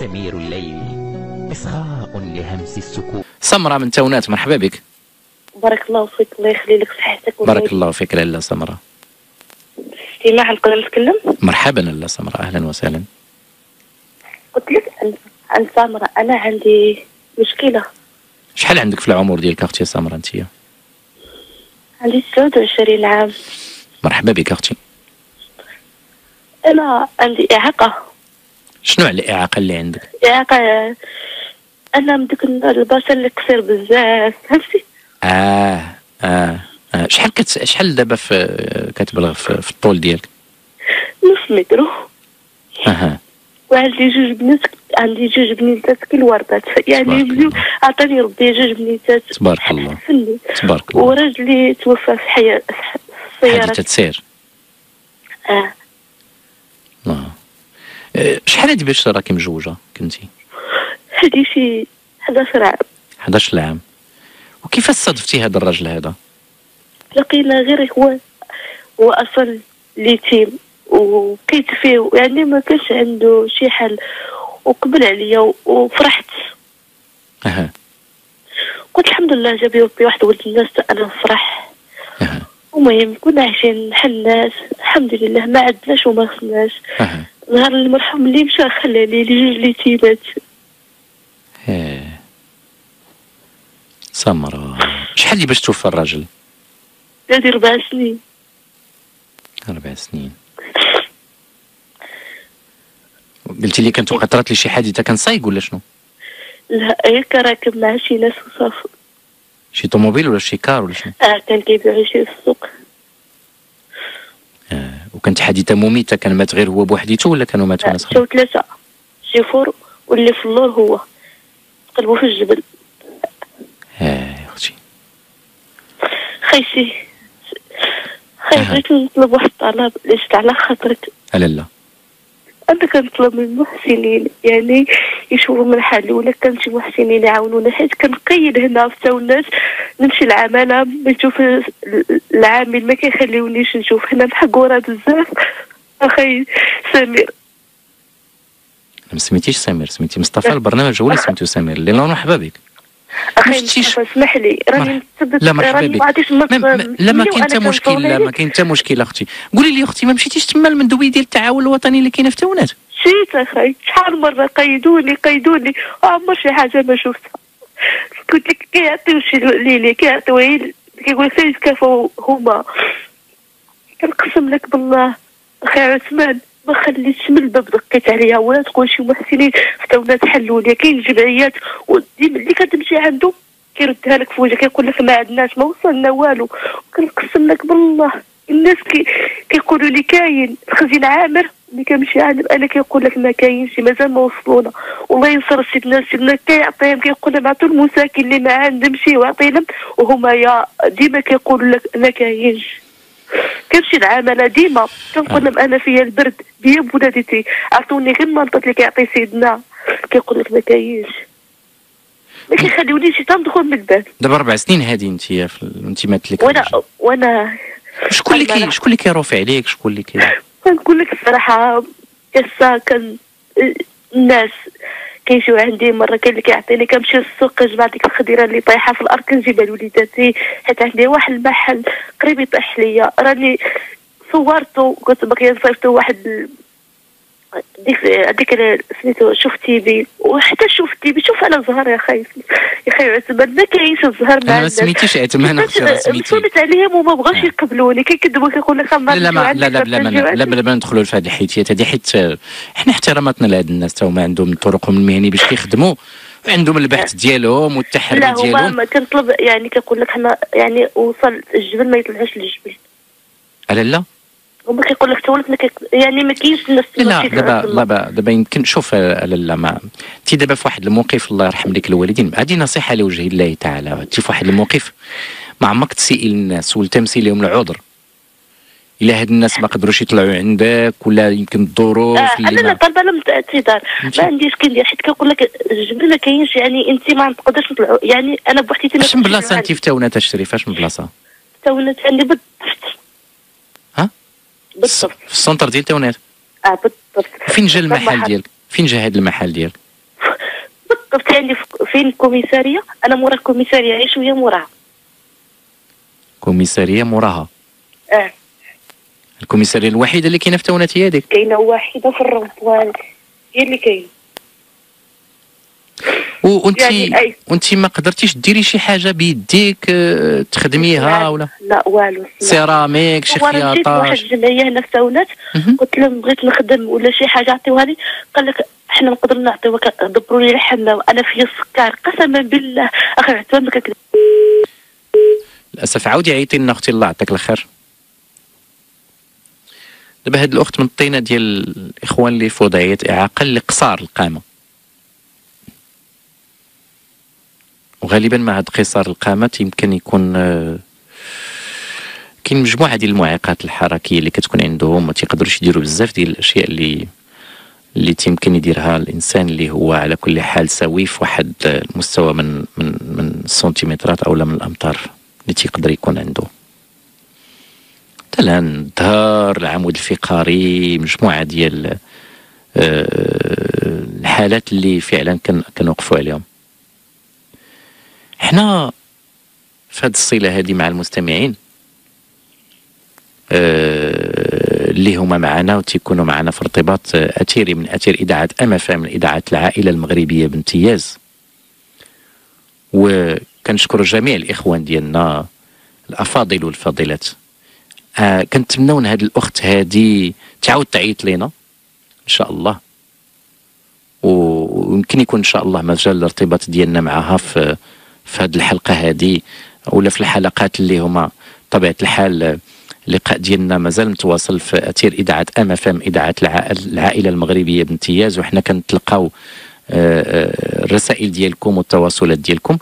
سمير الليل. إصغاء لهمس السكون. سمرة من تونات مرحبا بك. بارك الله فيك الله يخلي لك صحتك بارك الله فيك لاله سمرة. الاستماع نقدر نتكلم؟ مرحبا لاله سمرة أهلا وسهلا. قلت لك عن سامرة أنا عندي مشكلة. شحال عندك في العمر ديالك أختي سمرة أنت؟ عندي 29 عام. مرحبا بك أختي. أنا عندي إعاقة. شنو على الإعاقة اللي عندك؟ إعاقة أنا من ديك البشر اللي قصير بزاف فهمتي؟ آه آه, آه. شحال كت... شحال دابا في كتبلغ في, في الطول ديالك؟ نص مترو أها. وعندي جوج بنات عندي جوج بنيتات يعني تبارك اليوم الله. عطاني ربي جوج بنيتات تبارك الله. تبارك الله. وراجلي توفى في حياة في السيارة. حادثه سير آه. شحال هادي باش راكي مجوجه كنتي؟ هادي شي 11 عام. 11 عام وكيفاش صادفتي هذا الراجل هذا؟ لقينا غير هو هو أصلا اليتيم وكيت فيه يعني ما كانش عنده شي حل. وقبل عليا وفرحت. أها. قلت الحمد لله جاب لي ربي واحد ولد الناس أنا نفرح. أها. المهم كنا عايشين حناس الحمد لله ما عدناش وما خسناش أها. نهار المرحوم اللي مشى خلى لي اليتيمات إيه. سمرة شحال اللي باش توفى الراجل؟ هادي ربع سنين. أربع سنين. قلتي لي كانت وقعت لي شي حادثة كان سايق ولا شنو؟ لا هيك راكب مع شي ناس وصافي شي طوموبيل ولا شي car ولا شنو؟ آه كان كيبيعوا شي في السوق. وكانت حادثه مميتة كان مات غير هو بوحديته ولا كانوا ماتوا ناس مشاو ثلاثة شي فور واللي في اللور هو. قلبوا في الجبل. آه يا أختي. خيتي خي أها. بغيت نطلب واحد الطلب ليش على خاطرك. لا لا. أنا كنطلب من المحسنين يعني يشوفوا من حالي ولا كان شي محسنين يعاونونا حيت كنقيد هنا في تاونات نمشي العمالة نشوف العامل ما كيخليونيش نشوف. هنا محقورة بزاف. أخي سمير. ما سميتيش سمير سميتي مصطفى البرنامج هو اللي سميتو سمير اللي مرحبا بك أخي اسمح لي. راني. نتثبت لا مرحبا بك. لا ما كاين حتى مشكل لا ما كاين حتى مشكل أختي. قولي لي أختي ما مشيتيش تما المندوبيه ديال التعاون الوطني اللي كاينة في تاونات شيت أخي. شحال مرة؟ قيدوني قيدوني. عمر شي حاجة ما شفتها. قلت لك كيعطيو شي ليلي كيعطيو غير كيقول لك يتكافوا هما. كنقسم لك بالله. أخي عثمان. ما خليتش من الباب دقيت عليها ولا تقول شي محسنين في تاونات حلوا لي كاين جمعيات وديما اللي كتمشي عنده كيردها لك في وجهك كيقول لك ما عندناش ما وصلنا والو. كنقسم لك بالله. الناس كي كيقولوا لي كاين الخزين عامر اللي كنمشي عند أنا كيقول لك ما كاينش مازال ما وصلونا. والله ينصر سيدنا سيدنا كيعطيهم كيقول لهم عطوا المساكن اللي ما عندهم شي وعطيهم وهما يا ديما كيقولوا لك ما كاينش. كنمشي العماله ديما. كنقول لهم أنا فيا البرد بيا بولادتي. عطوني غير منطقه اللي كيعطي سيدنا. كيقول لك ما كاينش. ما كيخليونيش حتى ندخل من الباب. دابا أربع سنين هادي انت انت مات لك وأنا وأنا شكون اللي كي شكون اللي كيرافع عليك؟ شكون اللي كي كنقول لك الصراحة كسا كان الناس كيجيو عندي مرة كاين اللي كيعطيني كنمشي للسوق كنجمع ديك الخضيرة اللي طايحة في الأرض كنجيبها لوليداتي. حيت عندي واحد المحل قريب يطيح ليا. راني صورته كنت باقي صيفطو واحد ديك هذيك سميتو شوف تيبي وحتى شوف تيبي شوف على الزهر يا خاي يا خاي عثمان ما كاينش الزهر ما سميتيش عثمان أختي راه سميتي. صونت عليهم وما بغاوش آه. يقبلوني. كيكذبوا كيقول لك لا لا ما لا لا بلا ما لا بلا ما ندخلوا في هذه الحيتيات. هذه حيت آه، حنا احتراماتنا لهاد الناس تا هما عندهم طرقهم المهني باش كيخدموا وعندهم البحث ديالهم والتحري لا هما ديالهم. ما كنطلب يعني كيقول لك حنا يعني وصل الجبل ما يطلعش للجبل. لا لا؟ هما كيقول لك تولد. يعني ما كاينش الناس لا. دابا دابا دابا يمكن شوف آه، لا لا ما انت دابا في واحد الموقف الله يرحم لك الوالدين هذه نصيحة لوجه الله تعالى انت في واحد الموقف ما عمرك تسيء للناس والتمثيل لهم العذر إلا هاد الناس ما قدروش يطلعوا عندك ولا يمكن الظروف آه اللي أنا لا طالبة لهم اعتذار فهمتي؟ ما عنديش كندير حيت كيقول لك الجبل ما كاينش يعني أنت ما تقدرش تطلعوا يعني أنا بوحدي فاش من بلاصة أنت في تاونات اشتري فاش من بلاصة تولت عندي بالضبط؟ بالضبط. في ال centre ديال تاونات آه بالضبط. فين جا المحل. ديالك فين جا هذا المحل ديالك وقفت عندي في- فين الكوميسارية؟ أنا مورا الكوميسارية غير شوية موراها. كوميسارية موراها. آه. الكوميسارية الوحيدة اللي كاينة في تاونات هذيك كاينة واحدة في الرمضان هي اللي كاينة. وانت يعني وانت ما قدرتيش ديري شي حاجة بيديك آه، تخدميها لا- ولا؟ لا والو. سيراميك شي راه مشيت لواحد خياطه الجمعيه هنا في تاونات. قلت لهم بغيت نخدم ولا شي حاجة عطيوها لي. قال لك إحنا نقدر نعطيوك دبروا لي الحمام أنا في السكر قسما بالله. أخي عتبان كنت للأسف عاودي عيطي لنا أختي الله يعطيك الخير. دابا هاد الأخت من الطينة ديال الإخوان اللي في وضعية إعاقة اللي قصار القامة. وغالبا مع هاد قصار القامه يمكن يكون آه، كاين مجموعة ديال المعيقات الحركية اللي كتكون عندهم ما تيقدروش يديروا بزاف ديال الأشياء اللي اللي تيمكن يديرها الإنسان اللي هو على كل حال سوي في واحد المستوى من من من السنتيمترات أو من الأمتار اللي تيقدر يكون عنده. مثلا الظهر العمود الفقري مجموعة ديال آه، الحالات اللي فعلا كن كنوقفوا عليهم. حنا في هذه الصلة هذه مع المستمعين آه، اللي هما معنا وتيكونوا معنا في ارتباط آه، أثيري من أثير إذاعة امفا من اذاعات العائلة المغربية بامتياز. وكنشكر جميع الإخوان ديالنا الأفاضل والفاضلات. آه كنتمناو هذه الأخت هذه تعاود تعيط لنا إن شاء الله. ويمكن يكون إن شاء الله مجال الارتباط ديالنا معها في في هذه الحلقة هذه ولا في الحلقات اللي هما طبيعة الحال آه، اللقاء ديالنا مازال متواصل في أثير إذاعة MFM إذاعة الع- العائلة المغربية بامتياز وحنا كنتلقاو آه، آه، الرسائل ديالكم والتواصلات ديالكم.